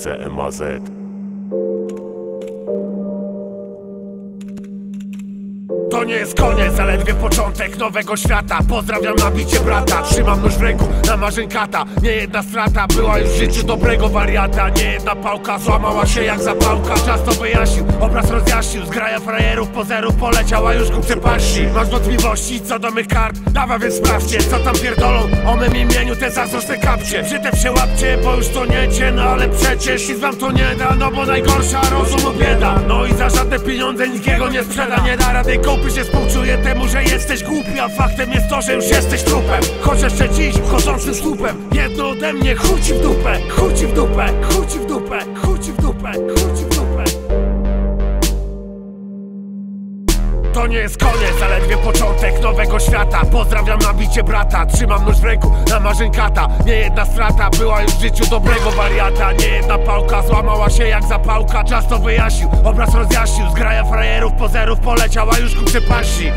CMAZ. To nie jest koniec, zaledwie początek nowego świata. Pozdrawiam nabicie brata, trzymam nóż w ręku na marzeń kata. Nie jedna strata była już w życiu dobrego wariata. Nie jedna pałka złamała się jak zapałka. Czas to wyjaśnił, obraz rozjaśnił Zgraja frajerów, pozerów poleciała już ku przepaści Masz wątpliwości co do mych kart? Dawa więc sprawdźcie, co tam pierdolą. O mym imieniu te zazdrosne kapcie. Przytew się łapcie, bo już to niecie No ale przecież nic wam to nie da No bo najgorsza rozumu bieda No i za żadne pieniądze nikiego nie sprzeda. Nie da rady kupić, nie współczuję temu, że jesteś głupi A faktem jest to, że już jesteś trupem. Choć jeszcze dziś chodzącym słupem Jedno ode mnie chuj ci w dupę Chuj ci w dupę, chuj ci w dupę Chuj ci w dupę, chuj ci w dupę To nie jest koniec, zaledwie początek nowego świata. Pozdrawiam nabicie brata, trzymam nóż w ręku na marzeń kata. Nie jedna strata była już w życiu dobrego wariata. Nie jedna pałka złamała się jak zapałka Czas to wyjaśnił, obraz rozjaśnił. Zgraja frajerów, pozerów poleciała już ku przepaści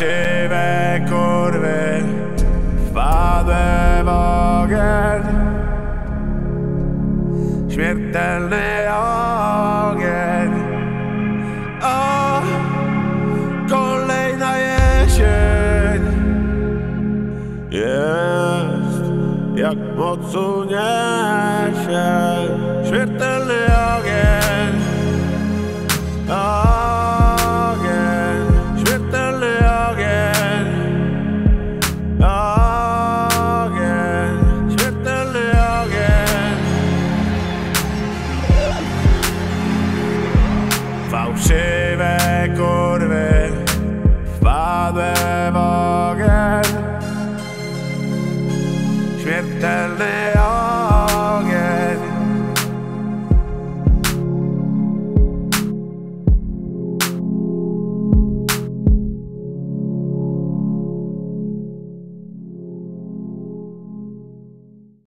Fałszywe kurwy Wpadłem w ogień. Śmiertelny ogień. O, kolejna jesień. Jest jak mocu niesie Śmiertelny Ogień, Fałszywe kurwy